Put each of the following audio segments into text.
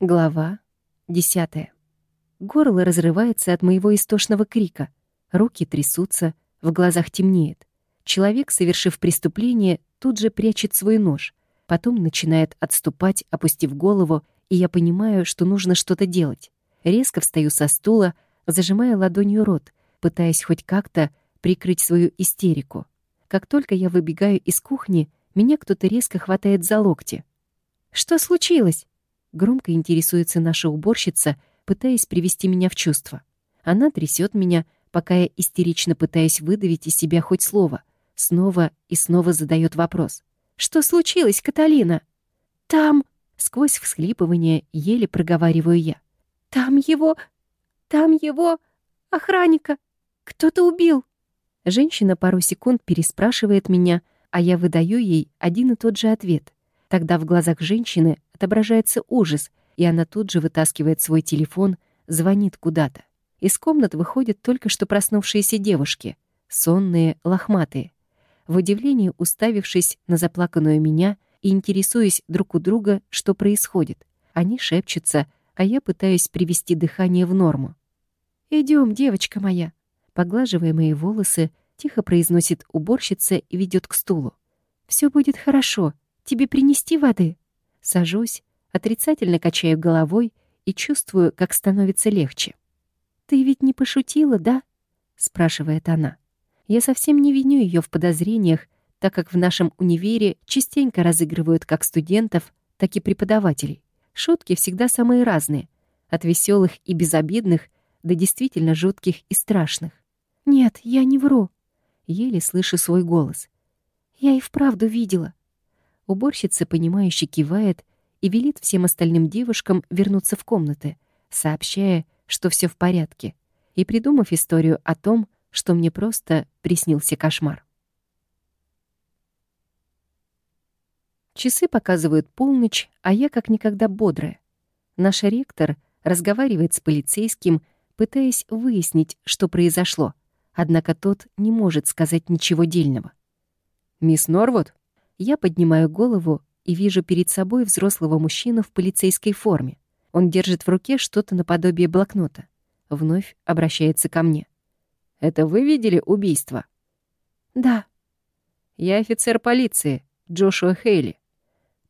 Глава десятая. Горло разрывается от моего истошного крика. Руки трясутся, в глазах темнеет. Человек, совершив преступление, тут же прячет свой нож. Потом начинает отступать, опустив голову, и я понимаю, что нужно что-то делать. Резко встаю со стула, зажимая ладонью рот, пытаясь хоть как-то прикрыть свою истерику. Как только я выбегаю из кухни, меня кто-то резко хватает за локти. «Что случилось?» Громко интересуется наша уборщица, пытаясь привести меня в чувство. Она трясет меня, пока я истерично пытаюсь выдавить из себя хоть слово. Снова и снова задает вопрос. «Что случилось, Каталина?» «Там...» — сквозь всхлипывание еле проговариваю я. «Там его... Там его... Охранника... Кто-то убил!» Женщина пару секунд переспрашивает меня, а я выдаю ей один и тот же ответ. Тогда в глазах женщины отображается ужас, и она тут же вытаскивает свой телефон, звонит куда-то. Из комнат выходят только что проснувшиеся девушки, сонные, лохматые. В удивлении уставившись на заплаканную меня и интересуясь друг у друга, что происходит. Они шепчутся, а я пытаюсь привести дыхание в норму. Идем, девочка моя!» Поглаживая мои волосы, тихо произносит уборщица и ведет к стулу. Все будет хорошо. Тебе принести воды?» Сажусь, отрицательно качаю головой и чувствую, как становится легче. «Ты ведь не пошутила, да?» — спрашивает она. Я совсем не виню ее в подозрениях, так как в нашем универе частенько разыгрывают как студентов, так и преподавателей. Шутки всегда самые разные, от веселых и безобидных до действительно жутких и страшных. «Нет, я не вру», — еле слышу свой голос. «Я и вправду видела. Уборщица, понимающе кивает и велит всем остальным девушкам вернуться в комнаты, сообщая, что все в порядке, и придумав историю о том, что мне просто приснился кошмар. Часы показывают полночь, а я как никогда бодрая. Наш ректор разговаривает с полицейским, пытаясь выяснить, что произошло, однако тот не может сказать ничего дельного. «Мисс Норвуд?» Я поднимаю голову и вижу перед собой взрослого мужчину в полицейской форме. Он держит в руке что-то наподобие блокнота. Вновь обращается ко мне. «Это вы видели убийство?» «Да». «Я офицер полиции, Джошуа Хейли.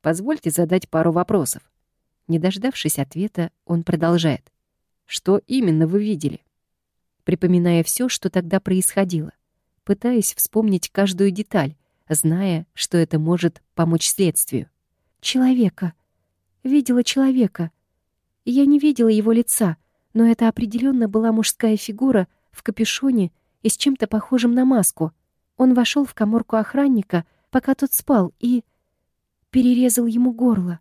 Позвольте задать пару вопросов». Не дождавшись ответа, он продолжает. «Что именно вы видели?» Припоминая все, что тогда происходило, пытаясь вспомнить каждую деталь, зная, что это может помочь следствию. «Человека. Видела человека. Я не видела его лица, но это определенно была мужская фигура в капюшоне и с чем-то похожим на маску. Он вошел в коморку охранника, пока тот спал, и перерезал ему горло.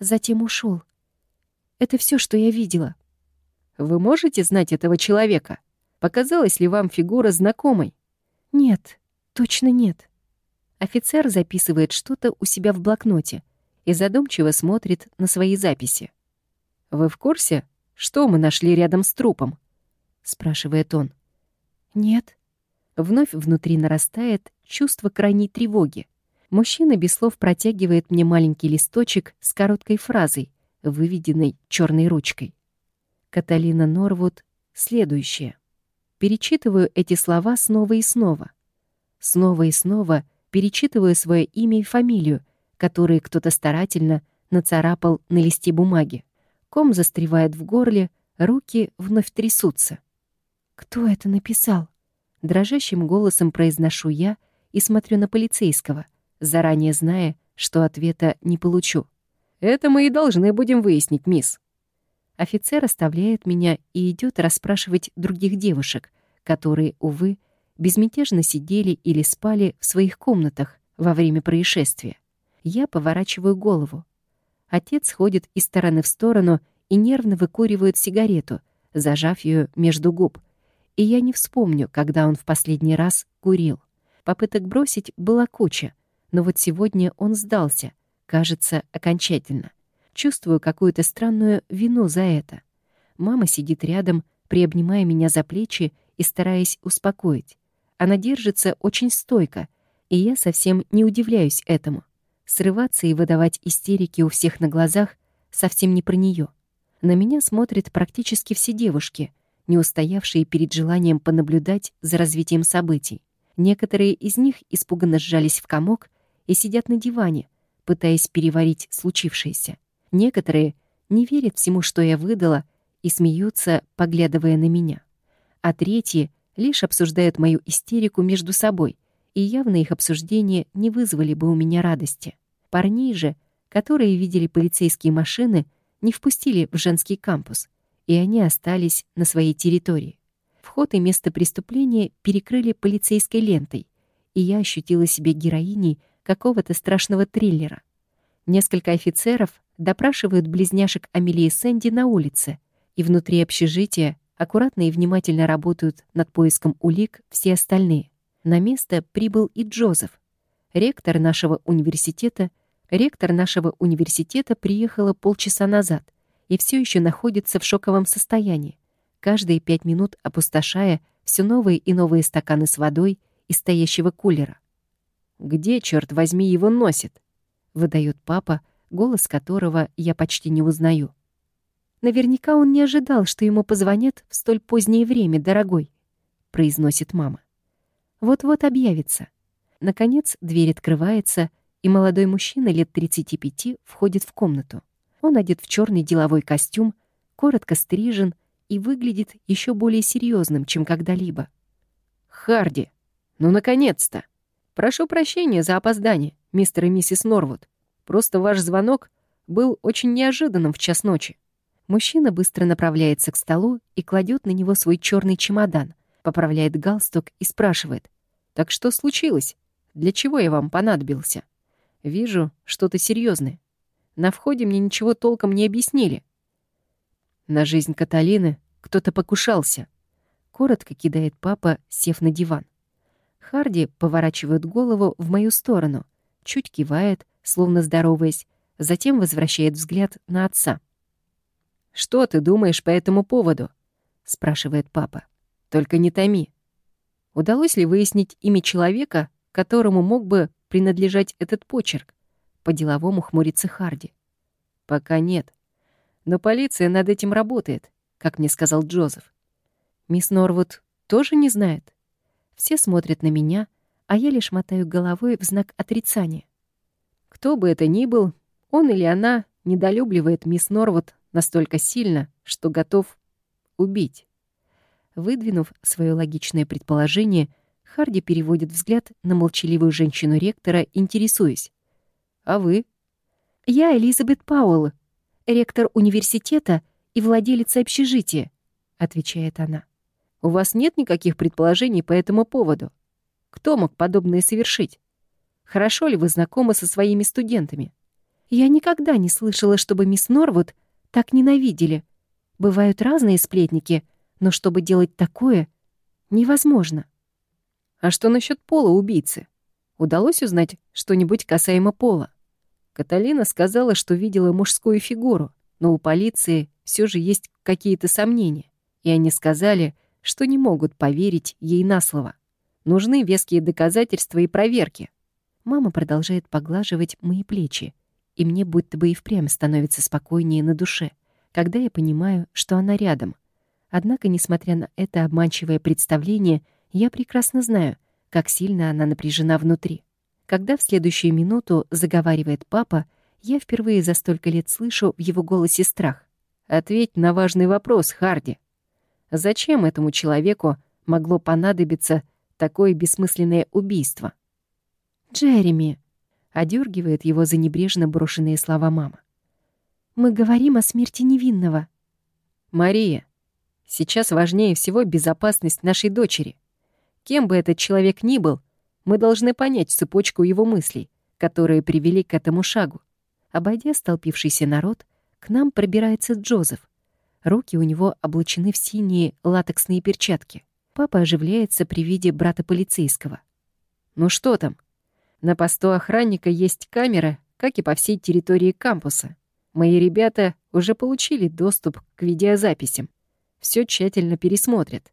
Затем ушел. Это все, что я видела. Вы можете знать этого человека? Показалась ли вам фигура знакомой? Нет, точно нет. Офицер записывает что-то у себя в блокноте и задумчиво смотрит на свои записи. «Вы в курсе, что мы нашли рядом с трупом?» — спрашивает он. «Нет». Вновь внутри нарастает чувство крайней тревоги. Мужчина без слов протягивает мне маленький листочек с короткой фразой, выведенной черной ручкой. Каталина Норвуд — следующее. Перечитываю эти слова снова и снова. Снова и снова перечитываю свое имя и фамилию, которые кто-то старательно нацарапал на листе бумаги. Ком застревает в горле, руки вновь трясутся. «Кто это написал?» Дрожащим голосом произношу я и смотрю на полицейского, заранее зная, что ответа не получу. «Это мы и должны будем выяснить, мисс». Офицер оставляет меня и идет расспрашивать других девушек, которые, увы, безмятежно сидели или спали в своих комнатах во время происшествия. Я поворачиваю голову. Отец ходит из стороны в сторону и нервно выкуривает сигарету, зажав ее между губ. И я не вспомню, когда он в последний раз курил. Попыток бросить была куча, но вот сегодня он сдался, кажется, окончательно. Чувствую какую-то странную вину за это. Мама сидит рядом, приобнимая меня за плечи и стараясь успокоить. Она держится очень стойко, и я совсем не удивляюсь этому. Срываться и выдавать истерики у всех на глазах совсем не про нее. На меня смотрят практически все девушки, не устоявшие перед желанием понаблюдать за развитием событий. Некоторые из них испуганно сжались в комок и сидят на диване, пытаясь переварить случившееся. Некоторые не верят всему, что я выдала, и смеются, поглядывая на меня. А третьи лишь обсуждают мою истерику между собой, и явно их обсуждения не вызвали бы у меня радости. Парней же, которые видели полицейские машины, не впустили в женский кампус, и они остались на своей территории. Вход и место преступления перекрыли полицейской лентой, и я ощутила себя героиней какого-то страшного триллера. Несколько офицеров допрашивают близняшек Амелии и Сэнди на улице, и внутри общежития аккуратно и внимательно работают над поиском улик все остальные. На место прибыл и Джозеф. Ректор нашего университета, ректор нашего университета приехала полчаса назад и все еще находится в шоковом состоянии, каждые пять минут опустошая все новые и новые стаканы с водой из стоящего кулера. «Где, черт возьми, его носит?» — выдает папа, голос которого я почти не узнаю. «Наверняка он не ожидал, что ему позвонят в столь позднее время, дорогой», — произносит мама. «Вот-вот объявится». Наконец дверь открывается, и молодой мужчина лет 35 входит в комнату. Он одет в черный деловой костюм, коротко стрижен и выглядит еще более серьезным, чем когда-либо. «Харди, ну, наконец-то! Прошу прощения за опоздание, мистер и миссис Норвуд. Просто ваш звонок был очень неожиданным в час ночи. Мужчина быстро направляется к столу и кладет на него свой черный чемодан, поправляет галстук и спрашивает. «Так что случилось? Для чего я вам понадобился? Вижу, что-то серьезное. На входе мне ничего толком не объяснили». На жизнь Каталины кто-то покушался. Коротко кидает папа, сев на диван. Харди поворачивает голову в мою сторону, чуть кивает, словно здороваясь, затем возвращает взгляд на отца. «Что ты думаешь по этому поводу?» — спрашивает папа. «Только не томи. Удалось ли выяснить имя человека, которому мог бы принадлежать этот почерк?» По-деловому хмурится Харди. «Пока нет. Но полиция над этим работает, как мне сказал Джозеф. Мисс Норвуд тоже не знает?» Все смотрят на меня, а я лишь мотаю головой в знак отрицания. Кто бы это ни был, он или она недолюбливает мисс Норвуд настолько сильно, что готов убить. Выдвинув свое логичное предположение, Харди переводит взгляд на молчаливую женщину ректора, интересуясь. «А вы?» «Я Элизабет Пауэлл, ректор университета и владелица общежития», — отвечает она. «У вас нет никаких предположений по этому поводу? Кто мог подобное совершить?» Хорошо ли вы знакомы со своими студентами? Я никогда не слышала, чтобы мисс Норвуд так ненавидели. Бывают разные сплетники, но чтобы делать такое, невозможно. А что насчет пола убийцы? Удалось узнать что-нибудь касаемо пола? Каталина сказала, что видела мужскую фигуру, но у полиции все же есть какие-то сомнения, и они сказали, что не могут поверить ей на слово. Нужны веские доказательства и проверки. Мама продолжает поглаживать мои плечи, и мне будто бы и впрямь становится спокойнее на душе, когда я понимаю, что она рядом. Однако, несмотря на это обманчивое представление, я прекрасно знаю, как сильно она напряжена внутри. Когда в следующую минуту заговаривает папа, я впервые за столько лет слышу в его голосе страх. «Ответь на важный вопрос, Харди. Зачем этому человеку могло понадобиться такое бессмысленное убийство?» «Джереми!» — одергивает его за небрежно брошенные слова мама. «Мы говорим о смерти невинного». «Мария, сейчас важнее всего безопасность нашей дочери. Кем бы этот человек ни был, мы должны понять цепочку его мыслей, которые привели к этому шагу. Обойдя столпившийся народ, к нам пробирается Джозеф. Руки у него облачены в синие латексные перчатки. Папа оживляется при виде брата полицейского. «Ну что там?» На посту охранника есть камера, как и по всей территории кампуса. Мои ребята уже получили доступ к видеозаписям. Все тщательно пересмотрят.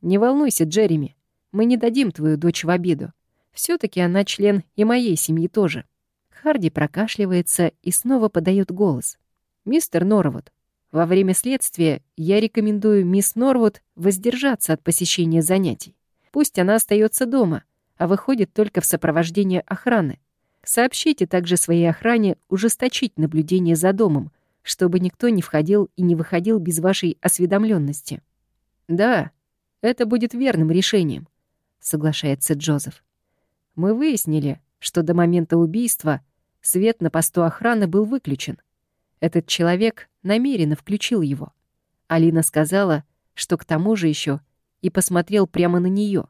Не волнуйся, Джереми, мы не дадим твою дочь в обиду. все таки она член и моей семьи тоже. Харди прокашливается и снова подает голос. «Мистер Норвуд, во время следствия я рекомендую мисс Норвуд воздержаться от посещения занятий. Пусть она остается дома, а выходит только в сопровождении охраны. Сообщите также своей охране ужесточить наблюдение за домом, чтобы никто не входил и не выходил без вашей осведомленности. «Да, это будет верным решением», — соглашается Джозеф. «Мы выяснили, что до момента убийства свет на посту охраны был выключен. Этот человек намеренно включил его. Алина сказала, что к тому же еще и посмотрел прямо на нее.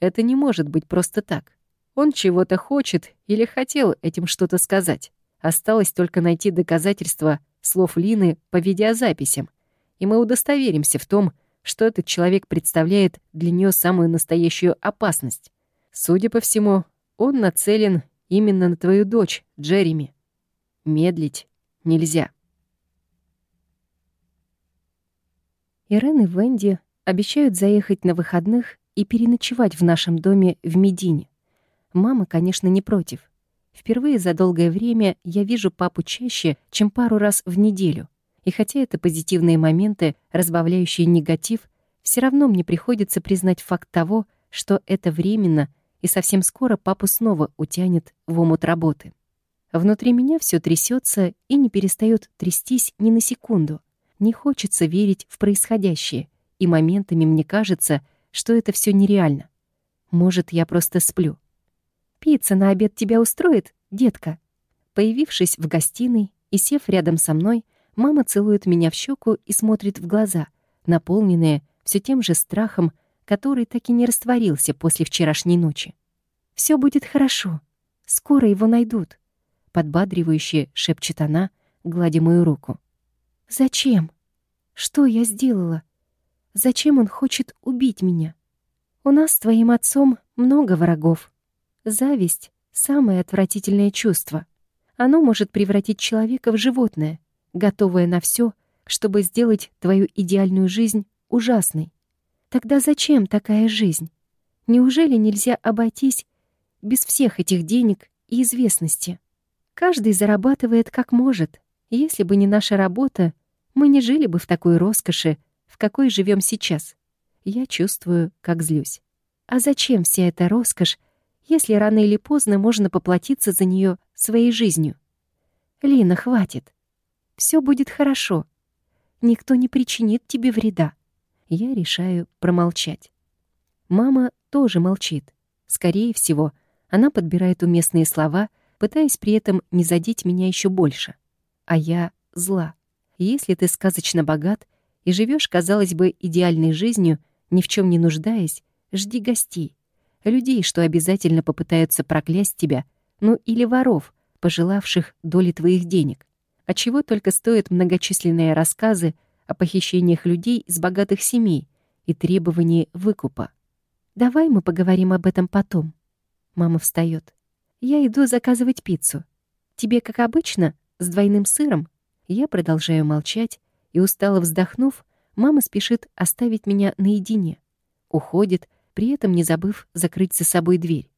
Это не может быть просто так. Он чего-то хочет или хотел этим что-то сказать. Осталось только найти доказательства слов Лины по видеозаписям, и мы удостоверимся в том, что этот человек представляет для нее самую настоящую опасность. Судя по всему, он нацелен именно на твою дочь, Джереми. Медлить нельзя. Ирен и Венди обещают заехать на выходных и переночевать в нашем доме в Медине. Мама, конечно, не против. Впервые за долгое время я вижу папу чаще, чем пару раз в неделю. И хотя это позитивные моменты, разбавляющие негатив, все равно мне приходится признать факт того, что это временно, и совсем скоро папу снова утянет в омут работы. Внутри меня все трясется и не перестает трястись ни на секунду. Не хочется верить в происходящее, и моментами мне кажется, что это все нереально. Может, я просто сплю. «Пицца на обед тебя устроит, детка?» Появившись в гостиной и сев рядом со мной, мама целует меня в щеку и смотрит в глаза, наполненные все тем же страхом, который так и не растворился после вчерашней ночи. Все будет хорошо. Скоро его найдут», — подбадривающе шепчет она, гладя мою руку. «Зачем? Что я сделала? Зачем он хочет убить меня? У нас с твоим отцом много врагов. Зависть — самое отвратительное чувство. Оно может превратить человека в животное, готовое на все, чтобы сделать твою идеальную жизнь ужасной. Тогда зачем такая жизнь? Неужели нельзя обойтись без всех этих денег и известности? Каждый зарабатывает как может. Если бы не наша работа, мы не жили бы в такой роскоши, какой живем сейчас. Я чувствую, как злюсь. А зачем вся эта роскошь, если рано или поздно можно поплатиться за нее своей жизнью. Лина, хватит. Все будет хорошо. Никто не причинит тебе вреда. Я решаю промолчать. Мама тоже молчит. Скорее всего, она подбирает уместные слова, пытаясь при этом не задеть меня еще больше. А я зла. Если ты сказочно богат и живешь, казалось бы, идеальной жизнью, ни в чем не нуждаясь, жди гостей людей, что обязательно попытаются проклясть тебя, ну или воров, пожелавших доли твоих денег. А чего только стоят многочисленные рассказы о похищениях людей из богатых семей и требовании выкупа. Давай мы поговорим об этом потом. Мама встает. Я иду заказывать пиццу. Тебе, как обычно, с двойным сыром? Я продолжаю молчать, и, устало вздохнув, мама спешит оставить меня наедине. Уходит, при этом не забыв закрыть за собой дверь.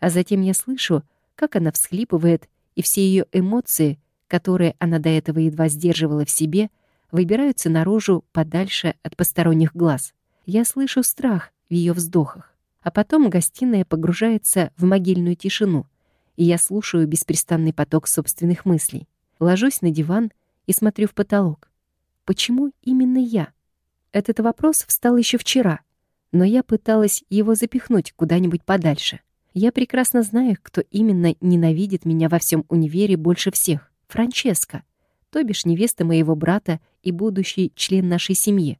А затем я слышу, как она всхлипывает, и все ее эмоции, которые она до этого едва сдерживала в себе, выбираются наружу подальше от посторонних глаз. Я слышу страх в ее вздохах. А потом гостиная погружается в могильную тишину, и я слушаю беспрестанный поток собственных мыслей. Ложусь на диван и смотрю в потолок. Почему именно я? Этот вопрос встал еще вчера — но я пыталась его запихнуть куда-нибудь подальше. Я прекрасно знаю, кто именно ненавидит меня во всем универе больше всех. Франческа, то бишь невеста моего брата и будущий член нашей семьи.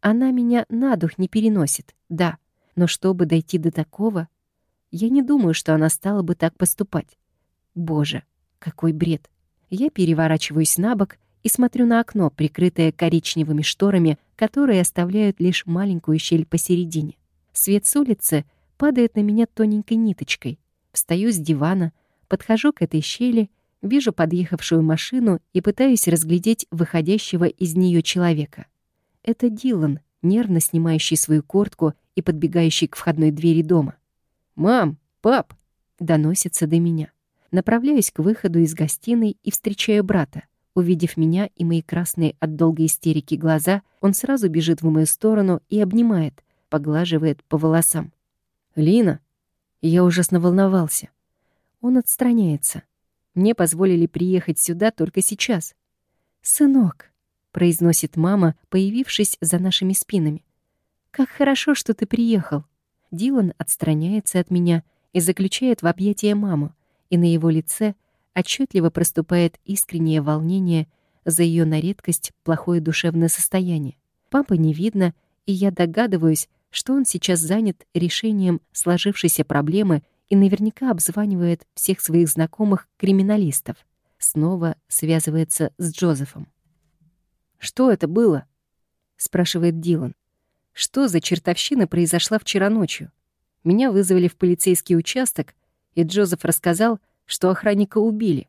Она меня на дух не переносит, да, но чтобы дойти до такого, я не думаю, что она стала бы так поступать. Боже, какой бред. Я переворачиваюсь на бок и смотрю на окно, прикрытое коричневыми шторами, которые оставляют лишь маленькую щель посередине. Свет с улицы падает на меня тоненькой ниточкой. Встаю с дивана, подхожу к этой щели, вижу подъехавшую машину и пытаюсь разглядеть выходящего из нее человека. Это Дилан, нервно снимающий свою куртку и подбегающий к входной двери дома. «Мам! Пап!» — доносится до меня. Направляюсь к выходу из гостиной и встречаю брата — Увидев меня и мои красные от долгой истерики глаза, он сразу бежит в мою сторону и обнимает, поглаживает по волосам. «Лина!» Я ужасно волновался. Он отстраняется. Мне позволили приехать сюда только сейчас. «Сынок», — произносит мама, появившись за нашими спинами. «Как хорошо, что ты приехал». Дилан отстраняется от меня и заключает в объятия маму, и на его лице отчетливо проступает искреннее волнение за ее на редкость плохое душевное состояние. Папа не видно, и я догадываюсь, что он сейчас занят решением сложившейся проблемы и наверняка обзванивает всех своих знакомых криминалистов. Снова связывается с Джозефом. «Что это было?» — спрашивает Дилан. «Что за чертовщина произошла вчера ночью? Меня вызвали в полицейский участок, и Джозеф рассказал, что охранника убили,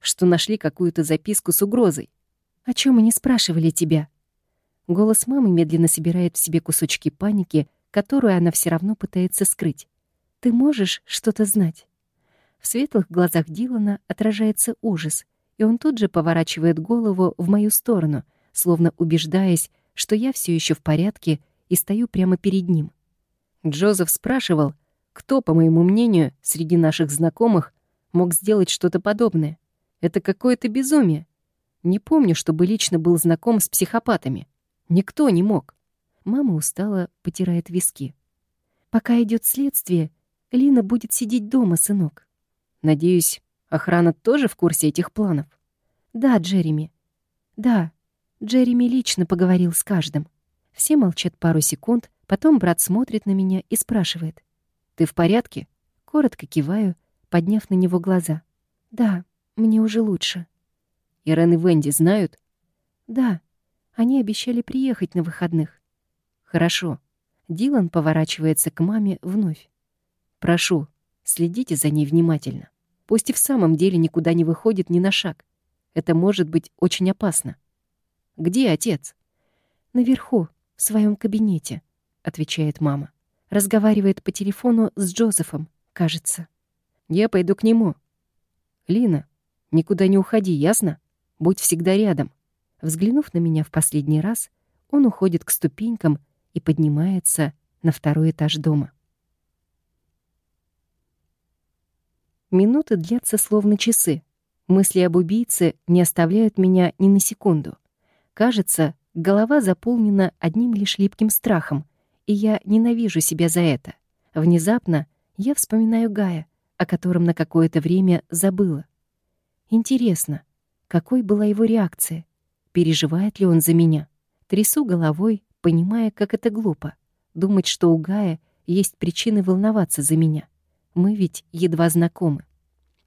что нашли какую-то записку с угрозой. О чем они спрашивали тебя?» Голос мамы медленно собирает в себе кусочки паники, которую она все равно пытается скрыть. «Ты можешь что-то знать?» В светлых глазах Дилана отражается ужас, и он тут же поворачивает голову в мою сторону, словно убеждаясь, что я все еще в порядке и стою прямо перед ним. Джозеф спрашивал, кто, по моему мнению, среди наших знакомых мог сделать что-то подобное. Это какое-то безумие. Не помню, чтобы лично был знаком с психопатами. Никто не мог. Мама устала, потирает виски. Пока идет следствие, Лина будет сидеть дома, сынок. Надеюсь, охрана тоже в курсе этих планов? Да, Джереми. Да, Джереми лично поговорил с каждым. Все молчат пару секунд, потом брат смотрит на меня и спрашивает. «Ты в порядке?» Коротко киваю, подняв на него глаза. «Да, мне уже лучше». «Ирен и Венди знают?» «Да, они обещали приехать на выходных. Хорошо. Дилан поворачивается к маме вновь. Прошу, следите за ней внимательно. Пусть и в самом деле никуда не выходит ни на шаг. Это может быть очень опасно. Где отец? Наверху, в своем кабинете, отвечает мама. Разговаривает по телефону с Джозефом, кажется. Я пойду к нему. Лина, никуда не уходи, ясно? Будь всегда рядом. Взглянув на меня в последний раз, он уходит к ступенькам и поднимается на второй этаж дома. Минуты длятся словно часы. Мысли об убийце не оставляют меня ни на секунду. Кажется, голова заполнена одним лишь липким страхом, и я ненавижу себя за это. Внезапно я вспоминаю Гая, о котором на какое-то время забыла. Интересно, какой была его реакция? Переживает ли он за меня? Трясу головой, понимая, как это глупо. Думать, что у Гая есть причины волноваться за меня. Мы ведь едва знакомы.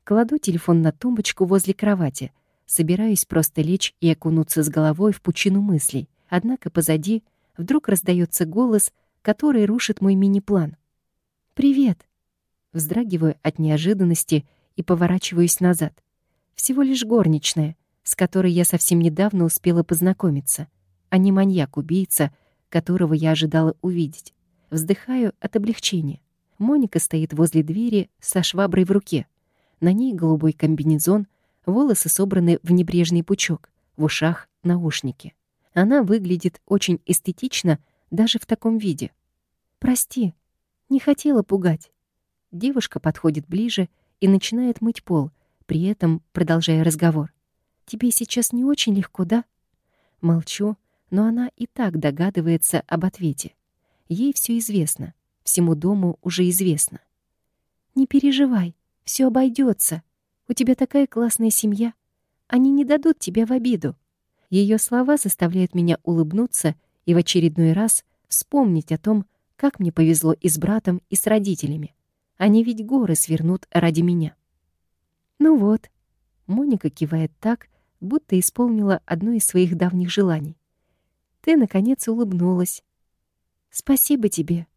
Кладу телефон на тумбочку возле кровати. Собираюсь просто лечь и окунуться с головой в пучину мыслей. Однако позади вдруг раздается голос, который рушит мой мини-план. «Привет!» Вздрагиваю от неожиданности и поворачиваюсь назад. Всего лишь горничная — с которой я совсем недавно успела познакомиться, а не маньяк-убийца, которого я ожидала увидеть. Вздыхаю от облегчения. Моника стоит возле двери со шваброй в руке. На ней голубой комбинезон, волосы собраны в небрежный пучок, в ушах — наушники. Она выглядит очень эстетично даже в таком виде. «Прости, не хотела пугать». Девушка подходит ближе и начинает мыть пол, при этом продолжая разговор. Тебе сейчас не очень легко, да?» Молчу, но она и так догадывается об ответе. Ей все известно, всему дому уже известно. «Не переживай, все обойдется. У тебя такая классная семья. Они не дадут тебя в обиду». Ее слова заставляют меня улыбнуться и в очередной раз вспомнить о том, как мне повезло и с братом, и с родителями. Они ведь горы свернут ради меня. Ну вот, Моника кивает так, будто исполнила одно из своих давних желаний. Ты, наконец, улыбнулась. Спасибо тебе.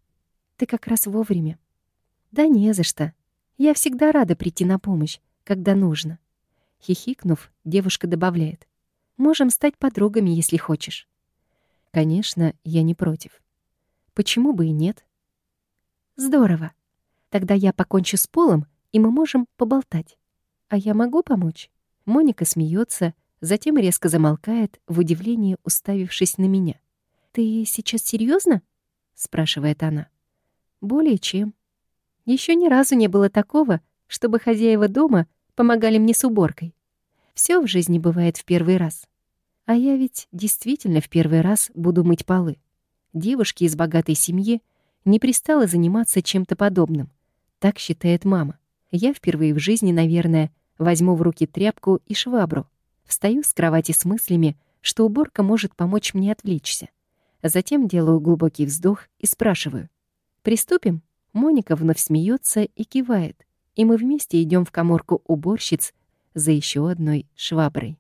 Ты как раз вовремя. Да не за что. Я всегда рада прийти на помощь, когда нужно. Хихикнув, девушка добавляет. Можем стать подругами, если хочешь. Конечно, я не против. Почему бы и нет? Здорово. Тогда я покончу с полом, и мы можем поболтать. А я могу помочь? Моника смеется, Затем резко замолкает, в удивлении уставившись на меня. «Ты сейчас серьезно? спрашивает она. «Более чем. Еще ни разу не было такого, чтобы хозяева дома помогали мне с уборкой. Все в жизни бывает в первый раз. А я ведь действительно в первый раз буду мыть полы. Девушке из богатой семьи не пристало заниматься чем-то подобным. Так считает мама. Я впервые в жизни, наверное, возьму в руки тряпку и швабру. Встаю с кровати с мыслями, что уборка может помочь мне отвлечься. Затем делаю глубокий вздох и спрашиваю. «Приступим?» Моника вновь смеется и кивает, и мы вместе идем в коморку уборщиц за еще одной шваброй.